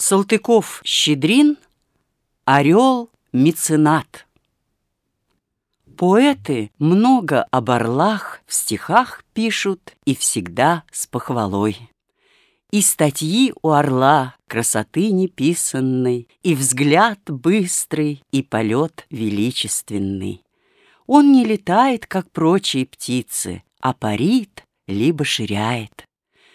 Салтыков-Щедрин Орел-меценат Поэты много об орлах в стихах пишут и всегда с похвалой. И статьи у орла красоты неписанной, И взгляд быстрый, и полет величественный. Он не летает, как прочие птицы, А парит, либо ширяет.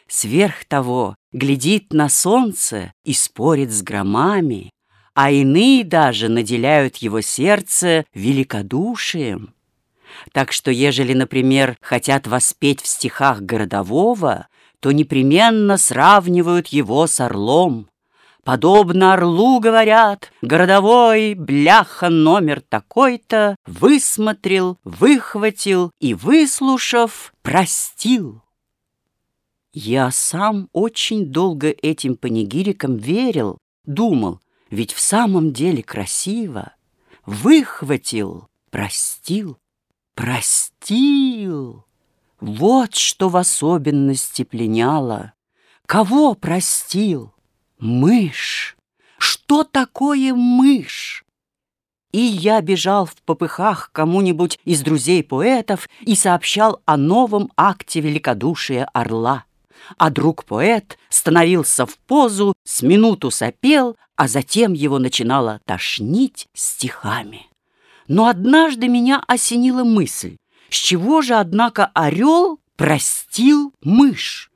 Сверх того глядит на солнце и спорит с громами, а иные даже наделяют его сердце великодушием. Так что, ежели, например, хотят воспеть в стихах городового, то непременно сравнивают его с орлом. Подобно орлу, говорят, городовой, бляха номер такой-то, высмотрел, выхватил и, выслушав, простил. Я сам очень долго этим панигирикам верил, думал, ведь в самом деле красиво. Выхватил, простил, простил. Вот что в особенности пленяло. Кого простил? Мышь. Что такое мышь? И я бежал в попыхах кому-нибудь из друзей-поэтов и сообщал о новом акте великодушия орла а друг-поэт становился в позу, с минуту сопел, а затем его начинало тошнить стихами. Но однажды меня осенила мысль, с чего же, однако, орел простил мышь?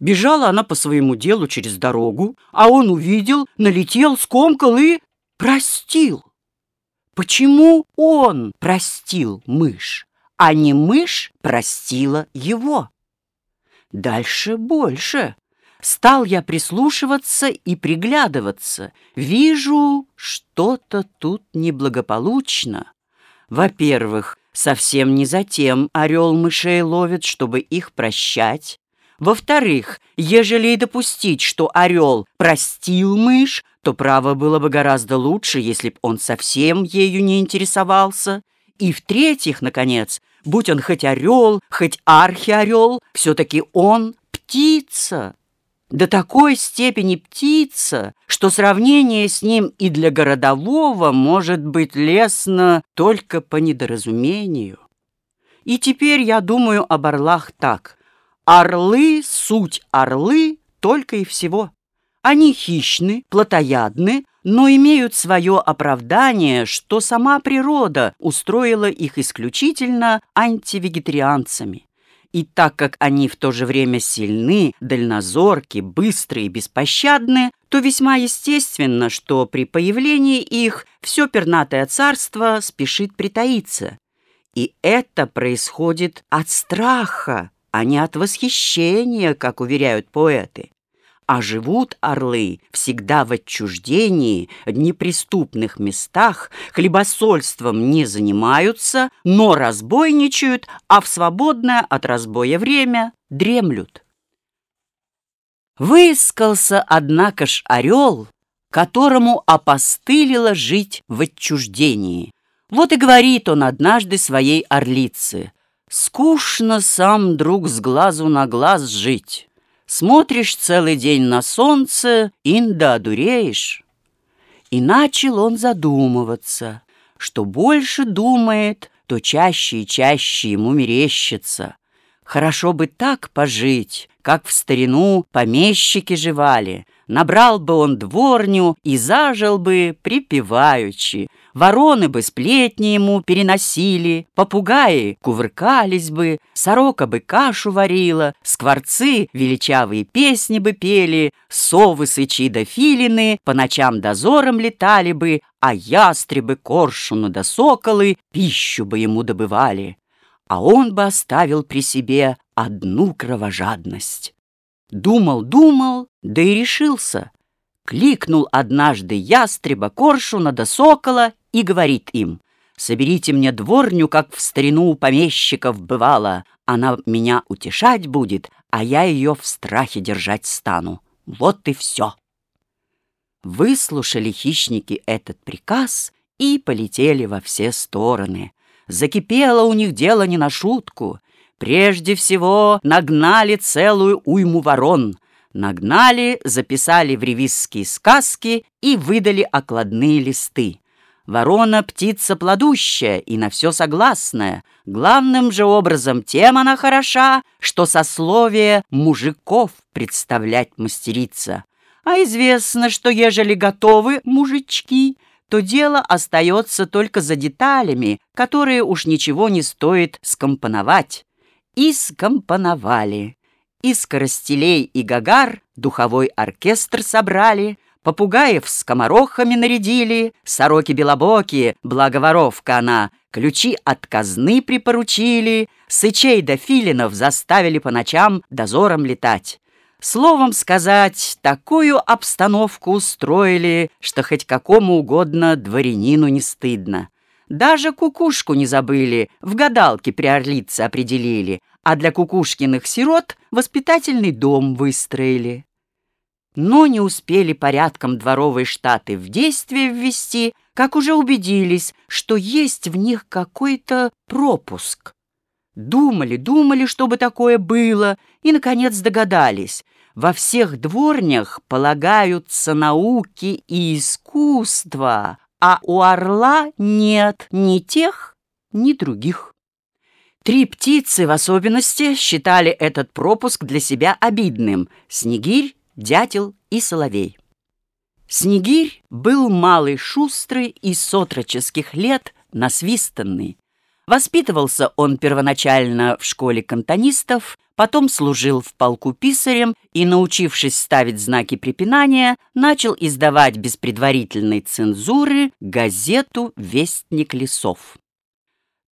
Бежала она по своему делу через дорогу, а он увидел, налетел, скомкал и простил. Почему он простил мышь, а не мышь простила его? Дальше больше. Стал я прислушиваться и приглядываться. Вижу, что-то тут неблагополучно. Во-первых, совсем не затем орел мышей ловит, чтобы их прощать. Во-вторых, ежели и допустить, что орел простил мышь, то право было бы гораздо лучше, если б он совсем ею не интересовался. И в-третьих, наконец, будь он хоть орел, хоть архиорел, все-таки он птица. До такой степени птица, что сравнение с ним и для городового может быть лестно только по недоразумению. И теперь я думаю об орлах так. Орлы — суть орлы только и всего. Они хищны, плотоядны, но имеют свое оправдание, что сама природа устроила их исключительно антивегетарианцами. И так как они в то же время сильны, дальнозорки, быстрые и беспощадны, то весьма естественно, что при появлении их все пернатое царство спешит притаиться. И это происходит от страха, а не от восхищения, как уверяют поэты а живут орлы всегда в отчуждении, неприступных местах, хлебосольством не занимаются, но разбойничают, а в свободное от разбоя время дремлют. Выискался, однако ж, орел, которому опостылило жить в отчуждении. Вот и говорит он однажды своей орлице, «Скучно сам, друг, с глазу на глаз жить». Смотришь целый день на солнце, инда одуреешь. И начал он задумываться, что больше думает, то чаще и чаще ему мерещится. Хорошо бы так пожить, как в старину помещики живали. Набрал бы он дворню и зажил бы припеваючи, Вороны бы сплетни ему переносили, попугаи кувыркались бы, сорока бы кашу варила, скворцы величавые песни бы пели, совы, сычи да филины по ночам дозором летали бы, а ястребы, коршуны да соколы пищу бы ему добывали. А он бы оставил при себе одну кровожадность. Думал, думал, да и решился. Кликнул однажды ястреба, коршуна да сокола и говорит им, «Соберите мне дворню, как в старину у помещиков бывало. Она меня утешать будет, а я ее в страхе держать стану. Вот и все». Выслушали хищники этот приказ и полетели во все стороны. Закипело у них дело не на шутку. Прежде всего нагнали целую уйму ворон — Нагнали, записали в ревизские сказки и выдали окладные листы. Ворона — птица плодущая и на все согласная. Главным же образом тем она хороша, что сословие мужиков представлять мастерица. А известно, что ежели готовы мужички, то дело остается только за деталями, которые уж ничего не стоит скомпоновать. И скомпоновали. Из коростелей и гагар духовой оркестр собрали — Попугаев с комарохами нарядили, сороки белобокие, благоворовка она, ключи от казны припоручили, сычей да филинов заставили по ночам дозором летать. Словом сказать, такую обстановку устроили, что хоть какому угодно дворянину не стыдно. Даже кукушку не забыли, в гадалке при Орлице определили, а для кукушкиных сирот воспитательный дом выстроили но не успели порядком дворовые штаты в действие ввести, как уже убедились, что есть в них какой-то пропуск. Думали, думали, чтобы такое было, и, наконец, догадались. Во всех дворнях полагаются науки и искусства, а у орла нет ни тех, ни других. Три птицы в особенности считали этот пропуск для себя обидным — снегирь, дятел и соловей. Снегирь был малый шустрый и с отроческих лет насвистанный. Воспитывался он первоначально в школе кантонистов, потом служил в полку писарем и, научившись ставить знаки препинания, начал издавать без предварительной цензуры газету «Вестник лесов».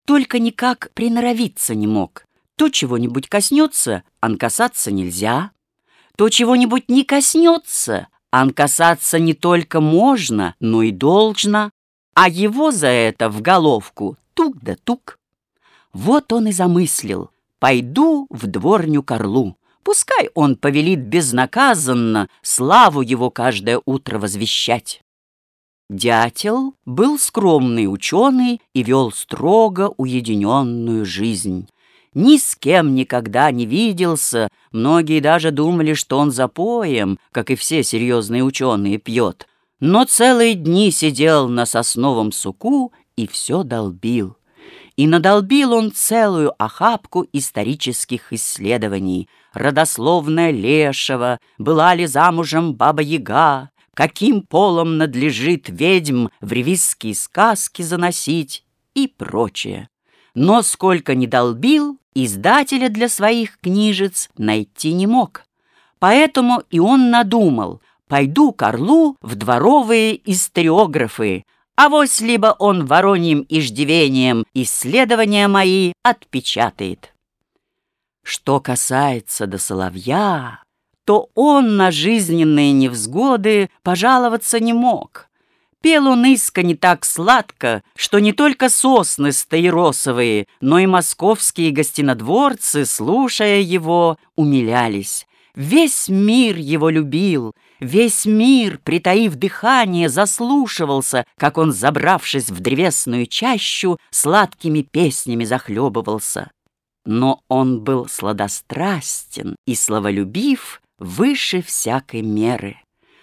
Только никак приноровиться не мог. То чего-нибудь коснется, ан касаться нельзя, то чего-нибудь не коснется, ан касаться не только можно, но и должно, а его за это в головку тук да тук. Вот он и замыслил, пойду в дворню к орлу, пускай он повелит безнаказанно славу его каждое утро возвещать. Дятел был скромный ученый и вел строго уединенную жизнь ни с кем никогда не виделся, многие даже думали, что он за поем, как и все серьезные ученые, пьет. Но целые дни сидел на сосновом суку и все долбил. И надолбил он целую охапку исторических исследований. Родословная Лешего, была ли замужем Баба-Яга, каким полом надлежит ведьм в ревизские сказки заносить и прочее. Но сколько не долбил, издателя для своих книжец найти не мог. Поэтому и он надумал, пойду к Орлу в дворовые историографы, а вось либо он вороньим иждивением исследования мои отпечатает. Что касается до соловья, то он на жизненные невзгоды пожаловаться не мог. Пел он искренне так сладко, что не только сосны стаиросовые, но и московские гостинодворцы, слушая его, умилялись. Весь мир его любил, весь мир, притаив дыхание, заслушивался, как он, забравшись в древесную чащу, сладкими песнями захлебывался. Но он был сладострастен и словолюбив выше всякой меры.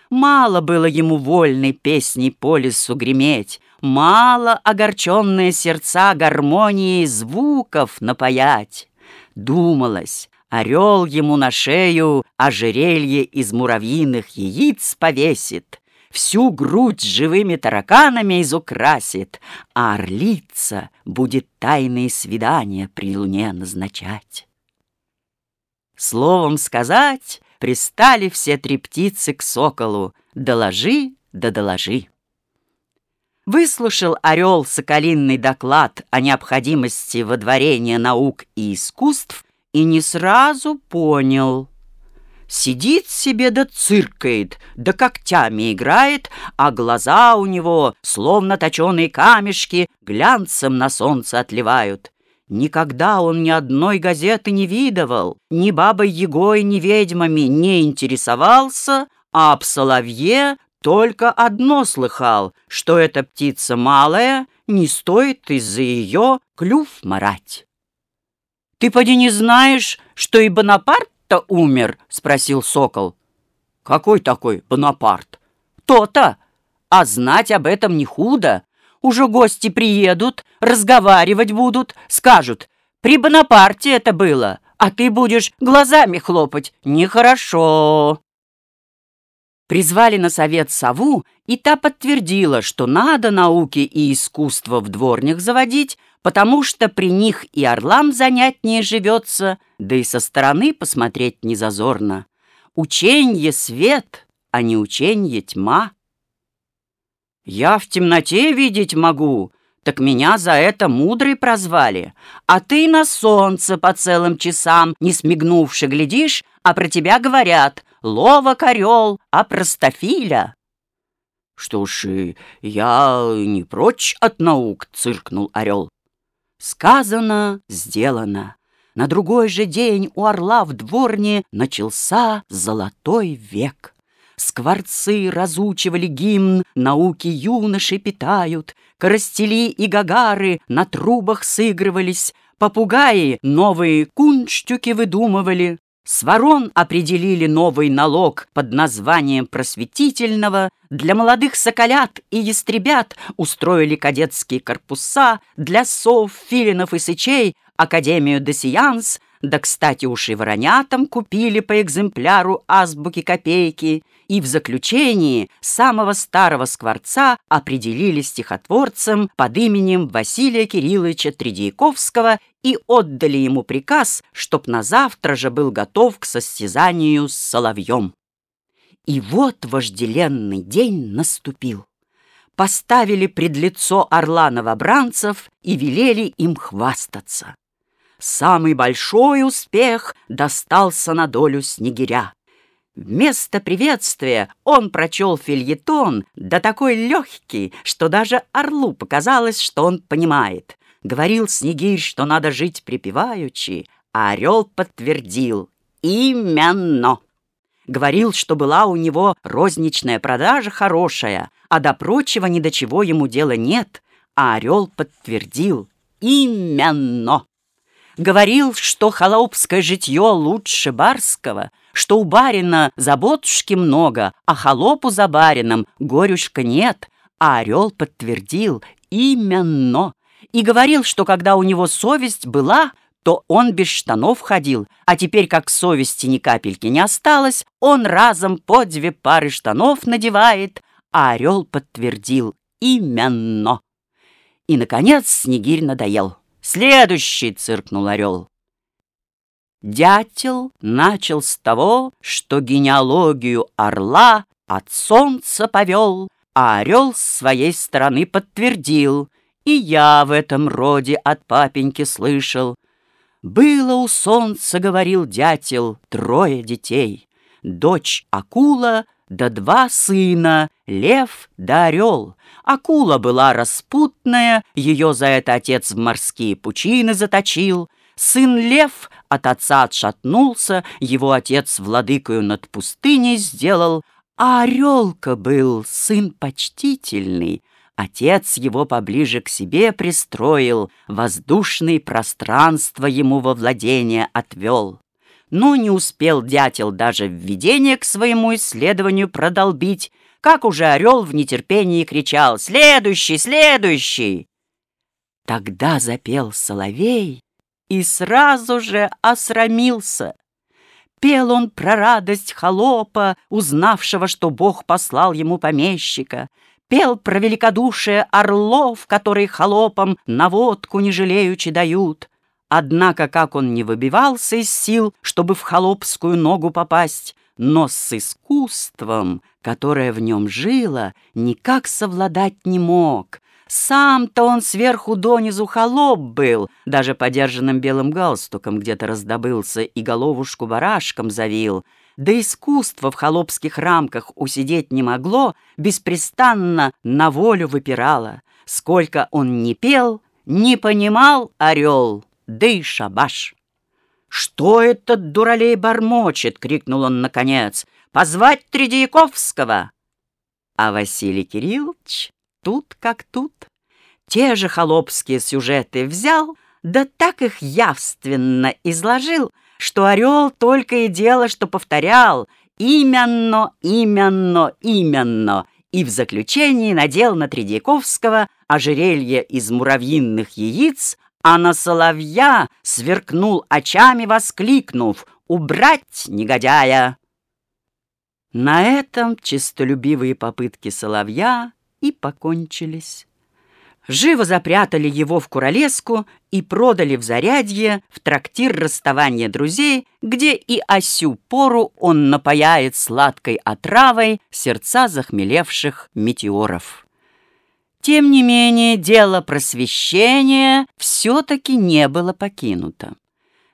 Мало было ему вольной песней по лесу греметь, Мало огорченные сердца гармонией звуков напаять. Думалось, орел ему на шею ожерелье из муравьиных яиц повесит, Всю грудь живыми тараканами изукрасит, А орлица будет тайные свидания при луне назначать. Словом сказать, Пристали все три птицы к соколу. Доложи, да доложи. Выслушал орел соколинный доклад о необходимости водворения наук и искусств и не сразу понял. Сидит себе да циркает, да когтями играет, а глаза у него, словно точеные камешки, глянцем на солнце отливают. Никогда он ни одной газеты не видывал, ни бабой Егой, ни ведьмами не интересовался, а об соловье только одно слыхал, что эта птица малая, не стоит из-за ее клюв марать. «Ты поди не знаешь, что и Бонапарт-то умер?» — спросил сокол. Какой такой Бонапарт? То-то! А знать об этом не худо. Уже гости приедут, разговаривать будут, скажут, при Бонапарте это было, а ты будешь глазами хлопать. Нехорошо. Призвали на совет сову, и та подтвердила, что надо науки и искусство в дворнях заводить, потому что при них и орлам занятнее живется, да и со стороны посмотреть не зазорно. Ученье свет, а не ученье тьма. Я в темноте видеть могу, так меня за это мудрый прозвали. А ты на солнце по целым часам, не смигнувши, глядишь, а про тебя говорят «ловок орел, а простофиля». «Что ж, я не прочь от наук», — циркнул орел. Сказано, сделано. На другой же день у орла в дворне начался золотой век. Скворцы разучивали гимн, науки юноши питают, Коростели и гагары на трубах сыгрывались, Попугаи новые кунштюки выдумывали, с ворон определили новый налог под названием просветительного, для молодых соколят и ястребят устроили кадетские корпуса, для сов, филинов и сычей Академию Десиянс, да, кстати, уж и воронятам купили по экземпляру азбуки копейки, и в заключении самого старого скворца определили стихотворцем под именем Василия Кирилловича Тредьяковского и отдали ему приказ, чтоб на завтра же был готов к состязанию с соловьем. И вот вожделенный день наступил. Поставили пред лицо орла новобранцев и велели им хвастаться. Самый большой успех достался на долю снегиря. Вместо приветствия он прочел фильетон, да такой легкий, что даже орлу показалось, что он понимает. Говорил Снегирь, что надо жить припеваючи, а орел подтвердил «Именно». Говорил, что была у него розничная продажа хорошая, а до прочего ни до чего ему дела нет, а орел подтвердил «Именно». Говорил, что холопское житье лучше барского, что у барина заботушки много, а холопу за барином горюшка нет, а орел подтвердил «именно» и говорил, что когда у него совесть была, то он без штанов ходил, а теперь, как совести ни капельки не осталось, он разом по две пары штанов надевает, а орел подтвердил «именно». И, наконец, Снегирь надоел. «Следующий!» — циркнул орел. Дятел начал с того, что генеалогию орла от солнца повел, а орел с своей стороны подтвердил. И я в этом роде от папеньки слышал. Было у солнца, говорил дятел, трое детей. Дочь акула, да два сына, лев да орел. Акула была распутная, ее за это отец в морские пучины заточил. Сын лев от отца отшатнулся, его отец владыкою над пустыней сделал, а орелка был сын почтительный. Отец его поближе к себе пристроил, воздушные пространства ему во владение отвел. Но не успел дятел даже введение к своему исследованию продолбить, как уже орел в нетерпении кричал «Следующий! Следующий!» Тогда запел соловей и сразу же осрамился. Пел он про радость холопа, узнавшего, что Бог послал ему помещика, Пел про великодушие орлов, которые холопам на водку не жалеючи дают. Однако, как он не выбивался из сил, чтобы в холопскую ногу попасть, но с искусством, которое в нем жило, никак совладать не мог. Сам-то он сверху донизу холоп был, даже подержанным белым галстуком где-то раздобылся и головушку барашком завил. Да искусство в холопских рамках усидеть не могло, беспрестанно на волю выпирало. Сколько он не пел, не понимал орел, да и шабаш. «Что этот дуралей бормочет?» — крикнул он наконец. «Позвать Тредяковского!» А Василий Кириллович тут как тут. Те же холопские сюжеты взял, да так их явственно изложил, что орел только и дело, что повторял, именно, именно, именно, и в заключении надел на Тредьяковского ожерелье из муравьиных яиц, а на соловья сверкнул очами, воскликнув «Убрать, негодяя!» На этом честолюбивые попытки соловья и покончились. Живо запрятали его в куролеску и продали в зарядье в трактир расставания друзей, где и осю пору он напаяет сладкой отравой сердца захмелевших метеоров. Тем не менее, дело просвещения все-таки не было покинуто.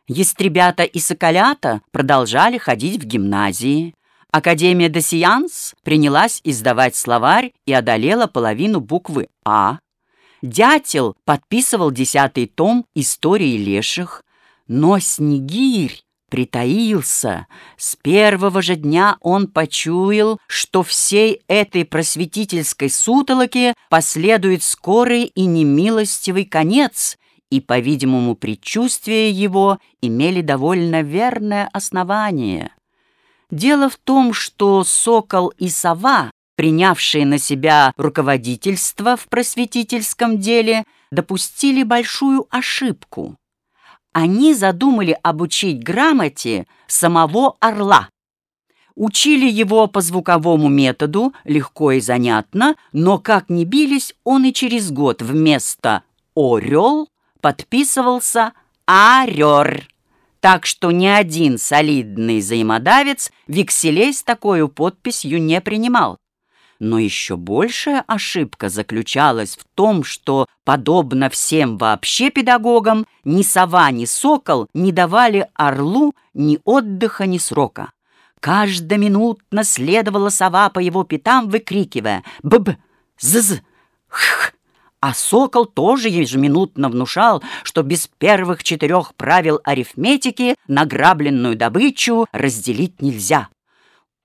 Естребята и соколята продолжали ходить в гимназии. Академия Досиянс принялась издавать словарь и одолела половину буквы «А», Дятел подписывал десятый том истории леших, но Снегирь притаился. С первого же дня он почуял, что всей этой просветительской сутолоке последует скорый и немилостивый конец, и, по-видимому, предчувствия его имели довольно верное основание. Дело в том, что сокол и сова принявшие на себя руководительство в просветительском деле, допустили большую ошибку. Они задумали обучить грамоте самого орла. Учили его по звуковому методу, легко и занятно, но как ни бились, он и через год вместо «орел» подписывался «арер». Так что ни один солидный взаимодавец векселей с такой подписью не принимал. Но еще большая ошибка заключалась в том, что, подобно всем вообще педагогам, ни сова, ни сокол не давали орлу ни отдыха, ни срока. Каждоминутно следовала сова по его пятам, выкрикивая «Б-б! З-з! Х!» А сокол тоже ежеминутно внушал, что без первых четырех правил арифметики награбленную добычу разделить нельзя.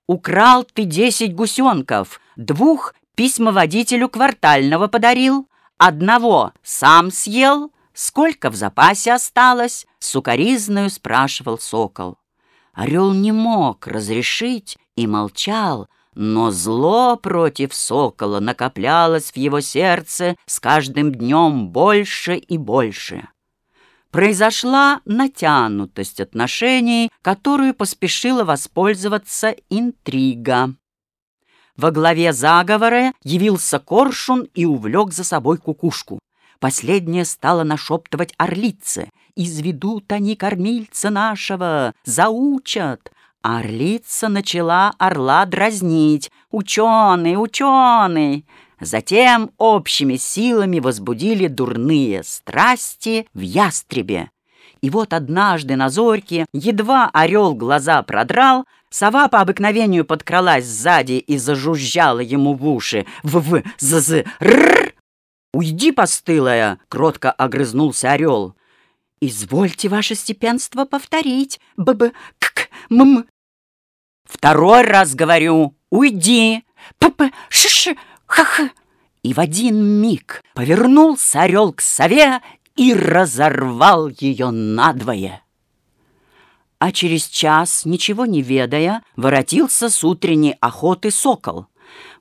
Украл ты десять гусенков, двух письмоводителю квартального подарил, одного сам съел, сколько в запасе осталось, сукоризною спрашивал сокол. Орел не мог разрешить и молчал, но зло против сокола накоплялось в его сердце с каждым днем больше и больше произошла натянутость отношений, которую поспешила воспользоваться интрига. Во главе заговора явился коршун и увлек за собой кукушку. Последняя стала нашептывать орлице. «Изведут они кормильца нашего, заучат!» А орлица начала орла дразнить. «Ученый, ученый!» Затем общими силами возбудили дурные страсти в ястребе. И вот однажды на зорьке едва орел глаза продрал, сова по обыкновению подкралась сзади и зажужжала ему в уши. В-в, з-з, рррр! «Уйди, постылая!» — кротко огрызнулся орел. «Извольте, ваше степенство, повторить. Б-б, к-к, м-м». «Второй раз говорю, уйди!» «П-п, ш-ш, ха-ха!» И в один миг повернулся орел к сове и разорвал ее надвое. А через час, ничего не ведая, воротился с утренней охоты сокол.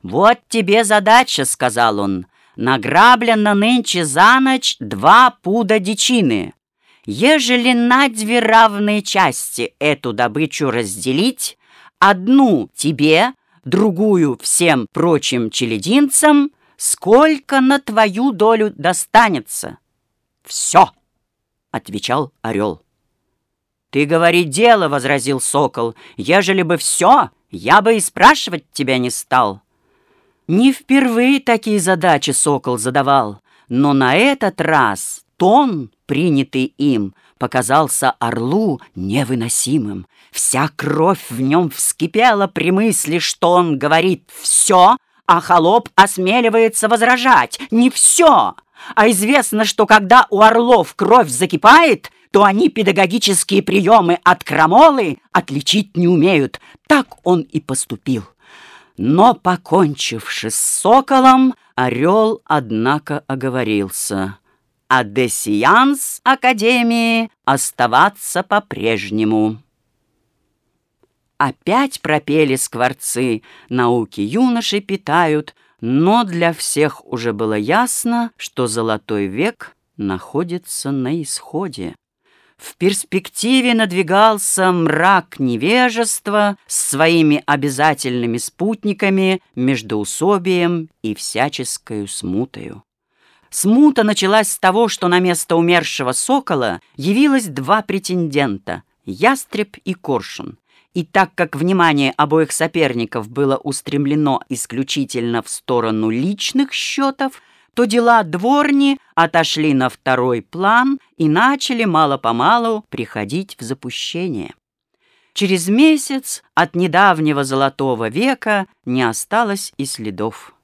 «Вот тебе задача», — сказал он, — «награблено нынче за ночь два пуда дичины. Ежели на две равные части эту добычу разделить, одну тебе, другую всем прочим челединцам, сколько на твою долю достанется?» «Все!» — отвечал орел. «Ты говори дело!» — возразил сокол. «Ежели бы все, я бы и спрашивать тебя не стал». Не впервые такие задачи сокол задавал, но на этот раз тон, принятый им, показался орлу невыносимым. Вся кровь в нем вскипела при мысли, что он говорит «все», а холоп осмеливается возражать «не все». А известно, что когда у орлов кровь закипает, то они педагогические приемы от крамолы отличить не умеют. Так он и поступил. Но, покончивши с соколом, орел, однако, оговорился. А десианс Академии оставаться по-прежнему. Опять пропели скворцы, науки юноши питают, но для всех уже было ясно, что золотой век находится на исходе. В перспективе надвигался мрак невежества с своими обязательными спутниками, междоусобием и всяческою смутою. Смута началась с того, что на место умершего сокола явилось два претендента — ястреб и коршун. И так как внимание обоих соперников было устремлено исключительно в сторону личных счетов, то дела дворни отошли на второй план и начали мало-помалу приходить в запущение. Через месяц от недавнего золотого века не осталось и следов.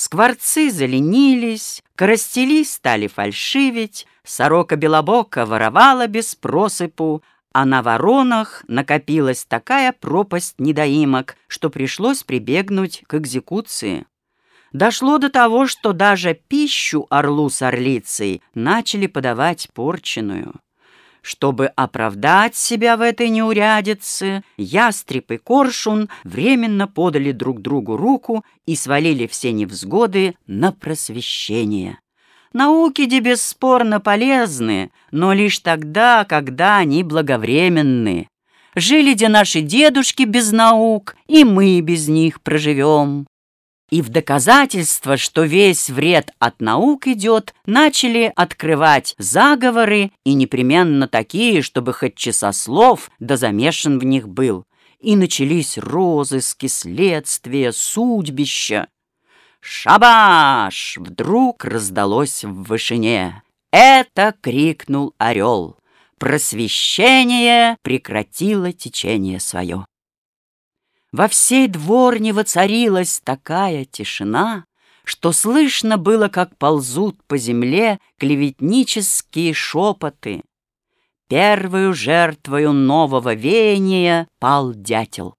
Скворцы заленились, коростели стали фальшивить, сорока белобока воровала без просыпу, а на воронах накопилась такая пропасть недоимок, что пришлось прибегнуть к экзекуции. Дошло до того, что даже пищу орлу с орлицей начали подавать порченую. Чтобы оправдать себя в этой неурядице, ястреб и коршун временно подали друг другу руку и свалили все невзгоды на просвещение. Науки де бесспорно полезны, но лишь тогда, когда они благовременны. Жили где наши дедушки без наук, и мы без них проживем. И в доказательство, что весь вред от наук идет, начали открывать заговоры, и непременно такие, чтобы хоть часослов да замешан в них был. И начались розыски, следствия, судьбища. «Шабаш!» — вдруг раздалось в вышине. Это крикнул орел. Просвещение прекратило течение свое. Во всей дворне воцарилась такая тишина, что слышно было, как ползут по земле клеветнические шепоты. Первую жертвою нового веяния пал дятел.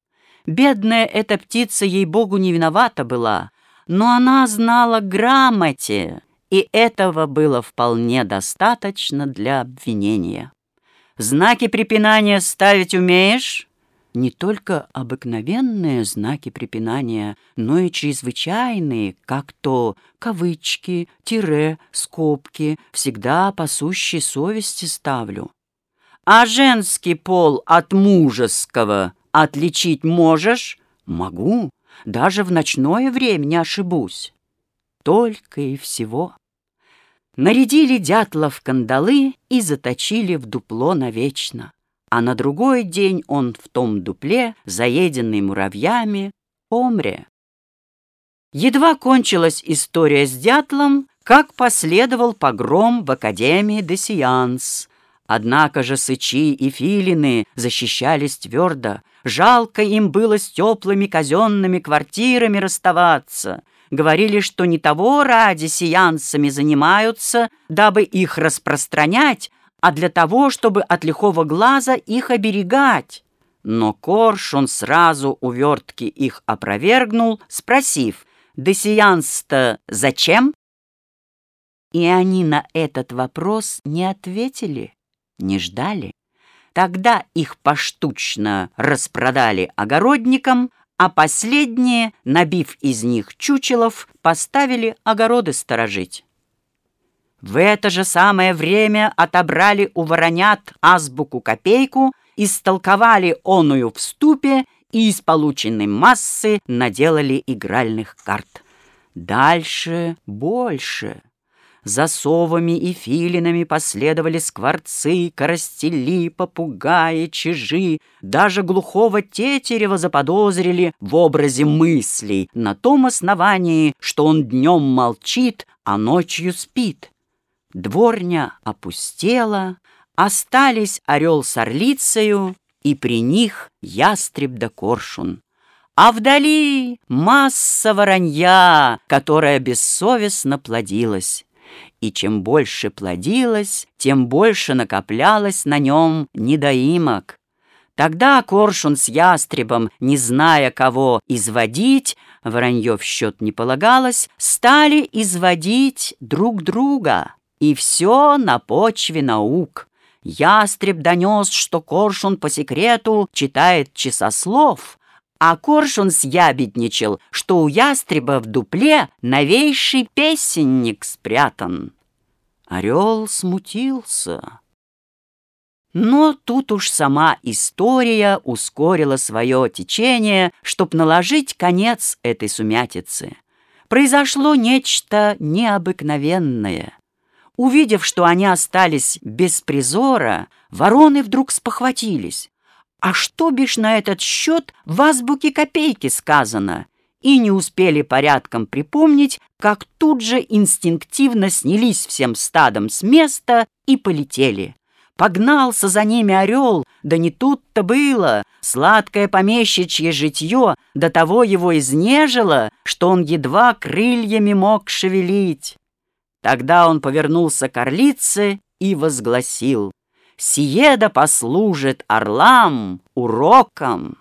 Бедная эта птица, ей-богу, не виновата была, но она знала грамоте, и этого было вполне достаточно для обвинения. «Знаки препинания ставить умеешь?» Не только обыкновенные знаки препинания, но и чрезвычайные, как то кавычки, тире, скобки, всегда по сущей совести ставлю. А женский пол от мужеского отличить можешь? Могу, даже в ночное время не ошибусь. Только и всего. Нарядили дятла в кандалы и заточили в дупло навечно а на другой день он в том дупле, заеденный муравьями, помре. Едва кончилась история с дятлом, как последовал погром в Академии де Сианс. Однако же сычи и филины защищались твердо. Жалко им было с теплыми казенными квартирами расставаться. Говорили, что не того ради сеансами занимаются, дабы их распространять, а для того, чтобы от лихого глаза их оберегать. Но Коршун сразу увертки их опровергнул, спросив, «Десиянс-то зачем?» И они на этот вопрос не ответили, не ждали. Тогда их поштучно распродали огородникам, а последние, набив из них чучелов, поставили огороды сторожить. В это же самое время отобрали у воронят азбуку-копейку, истолковали оную в ступе и из полученной массы наделали игральных карт. Дальше больше. За совами и филинами последовали скворцы, коростели, попугаи, чижи. Даже глухого тетерева заподозрили в образе мыслей на том основании, что он днем молчит, а ночью спит. Дворня опустела, остались орел с орлицею, и при них ястреб да коршун. А вдали масса воронья, которая бессовестно плодилась. И чем больше плодилась, тем больше накоплялось на нем недоимок. Тогда коршун с ястребом, не зная, кого изводить, воронье в счет не полагалось, стали изводить друг друга. И все на почве наук. ястреб донес, что коршун по секрету читает часослов, а коршун съябедничал, что у ястреба в дупле новейший песенник спрятан. Орел смутился. Но тут уж сама история ускорила свое течение, чтоб наложить конец этой сумятице. Произошло нечто необыкновенное. Увидев, что они остались без призора, вороны вдруг спохватились. А что бишь на этот счет в азбуке копейки сказано? И не успели порядком припомнить, как тут же инстинктивно снялись всем стадом с места и полетели. Погнался за ними орел, да не тут-то было. Сладкое помещичье житье до того его изнежило, что он едва крыльями мог шевелить. Тогда он повернулся к орлице и возгласил, «Сие да послужит орлам уроком».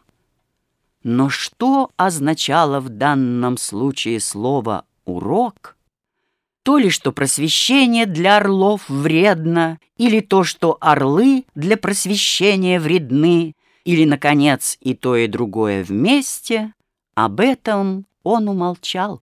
Но что означало в данном случае слово «урок»? То ли, что просвещение для орлов вредно, или то, что орлы для просвещения вредны, или, наконец, и то, и другое вместе, об этом он умолчал.